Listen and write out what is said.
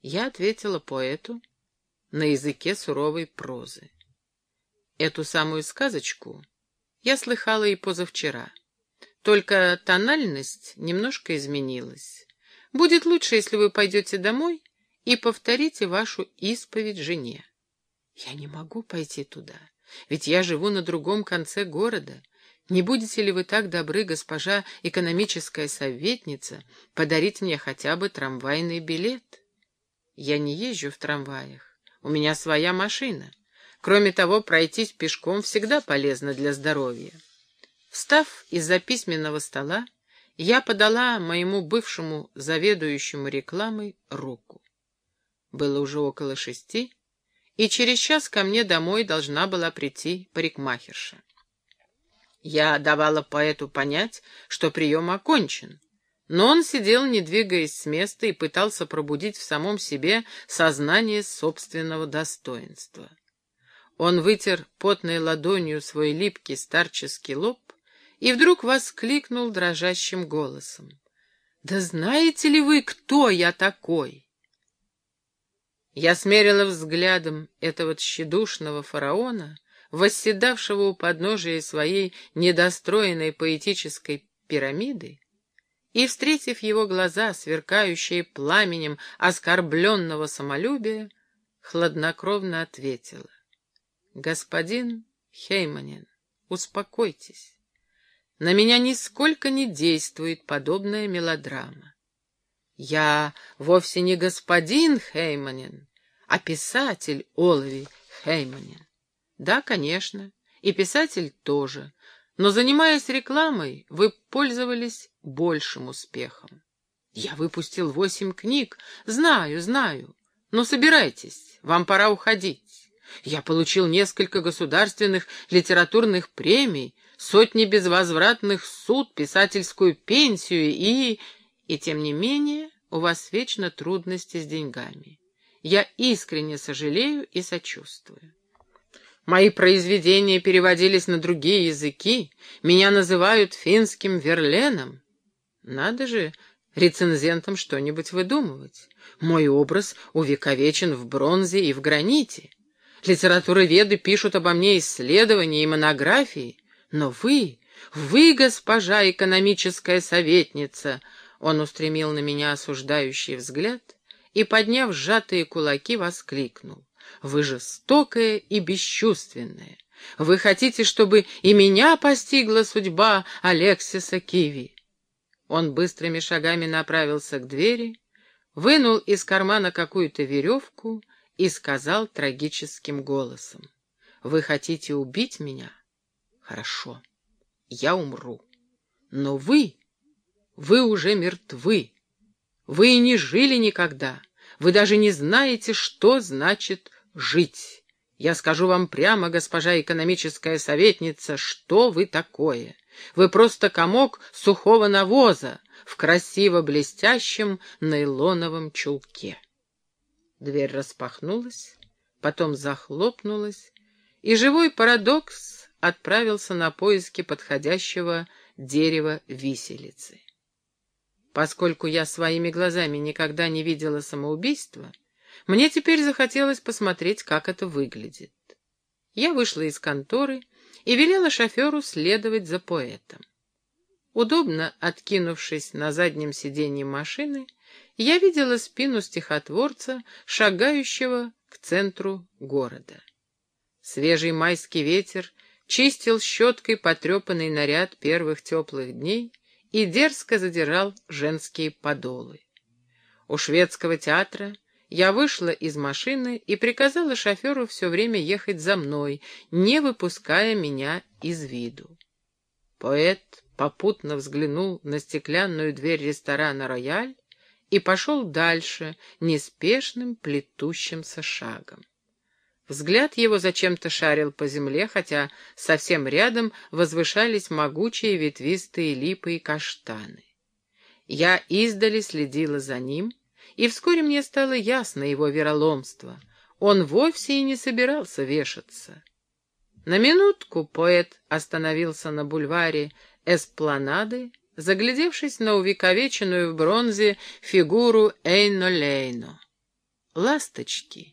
Я ответила поэту на языке суровой прозы. Эту самую сказочку я слыхала и позавчера. Только тональность немножко изменилась. Будет лучше, если вы пойдете домой и повторите вашу исповедь жене. Я не могу пойти туда, ведь я живу на другом конце города. Не будете ли вы так добры, госпожа экономическая советница, подарить мне хотя бы трамвайный билет? Я не езжу в трамваях. У меня своя машина. Кроме того, пройтись пешком всегда полезно для здоровья. Встав из-за письменного стола, я подала моему бывшему заведующему рекламой руку. Было уже около шести, и через час ко мне домой должна была прийти парикмахерша. Я давала поэту понять, что прием окончен, но он сидел, не двигаясь с места, и пытался пробудить в самом себе сознание собственного достоинства. Он вытер потной ладонью свой липкий старческий лоб и вдруг воскликнул дрожащим голосом. «Да знаете ли вы, кто я такой?» Я смерила взглядом этого тщедушного фараона, восседавшего у подножия своей недостроенной поэтической пирамиды, и, встретив его глаза, сверкающие пламенем оскорбленного самолюбия, хладнокровно ответила. «Господин Хейманин, успокойтесь. На меня нисколько не действует подобная мелодрама. Я вовсе не господин Хейманин, а писатель Олви Хейманин. Да, конечно, и писатель тоже, но, занимаясь рекламой, вы пользовались большим успехом. Я выпустил восемь книг, знаю, знаю, но собирайтесь, вам пора уходить. Я получил несколько государственных литературных премий, сотни безвозвратных суд, писательскую пенсию и... И тем не менее у вас вечно трудности с деньгами. Я искренне сожалею и сочувствую. Мои произведения переводились на другие языки, меня называют финским Верленом. Надо же рецензентам что-нибудь выдумывать. Мой образ увековечен в бронзе и в граните. Литературоведы пишут обо мне исследования и монографии, но вы, вы, госпожа экономическая советница, он устремил на меня осуждающий взгляд и, подняв сжатые кулаки, воскликнул. Вы жестокая и бесчувственная. Вы хотите, чтобы и меня постигла судьба Алексиса Киви? Он быстрыми шагами направился к двери, вынул из кармана какую-то веревку и сказал трагическим голосом. «Вы хотите убить меня? Хорошо, я умру. Но вы, вы уже мертвы. Вы и не жили никогда. Вы даже не знаете, что значит жить. Я скажу вам прямо, госпожа экономическая советница, что вы такое. Вы просто комок сухого навоза в красиво блестящем нейлоновом чулке. Дверь распахнулась, потом захлопнулась, и живой парадокс отправился на поиски подходящего дерева виселицы. Поскольку я своими глазами никогда не видела самоубийства, мне теперь захотелось посмотреть, как это выглядит. Я вышла из конторы и велела шоферу следовать за поэтом. Удобно откинувшись на заднем сиденье машины, я видела спину стихотворца, шагающего к центру города. Свежий майский ветер чистил щеткой потрепанный наряд первых теплых дней и дерзко задирал женские подолы. У шведского театра я вышла из машины и приказала шоферу все время ехать за мной, не выпуская меня из виду. Поэт попутно взглянул на стеклянную дверь ресторана «Рояль» и пошел дальше, неспешным плетущимся шагом. Взгляд его зачем-то шарил по земле, хотя совсем рядом возвышались могучие ветвистые липы и каштаны. Я издали следила за ним, и вскоре мне стало ясно его вероломство. Он вовсе и не собирался вешаться. На минутку поэт остановился на бульваре Эспланады, заглядевшись на увековеченную в бронзе фигуру Эйно Лейно. ласточки